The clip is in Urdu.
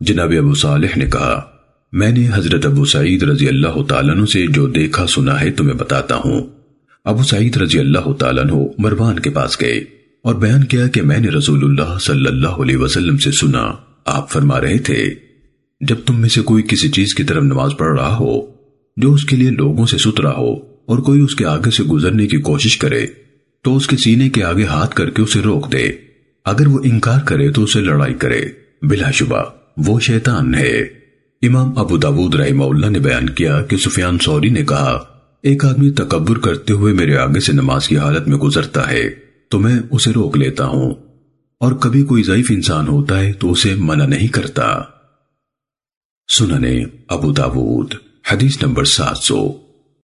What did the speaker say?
جناب ابو صالح نے کہا، میں نے حضرت ابو سعید رضی اللہ تعالیٰ عنہ سے جو دیکھا سنا ہے تمہیں بتاتا ہوں۔ ابو سعید رضی اللہ تعالیٰ عنہ مروان کے پاس گئے اور بیان کیا کہ میں نے رسول اللہ صلی اللہ علیہ وسلم سے سنا۔ آپ فرما رہے تھے، جب تم میں سے کوئی کسی چیز کی طرف نماز پڑھ رہا ہو، جو اس کے لیے لوگوں سے سترا ہو اور کوئی اس کے آگے سے گزرنے کی کوشش کرے، تو اس کے سینے کے آگے ہاتھ کر کے اسے روک دے۔ اگر وہ انکار کرے تو اسے لڑائی کرے، بلا شبہ۔ وہ شیطان ہے۔ امام ابو داود رحمہ اللہ نے بیان کیا کہ سفیان سوری نے کہا، ایک آدمی تکبر کرتے ہوئے میرے آگے سے نماز کی حالت میں گزرتا ہے، تو میں اسے روک لیتا ہوں۔ اور کبھی کوئی ضعیف انسان ہوتا ہے تو اسے منع نہیں کرتا۔ سننے ابو داود، حدیث نمبر سات سو۔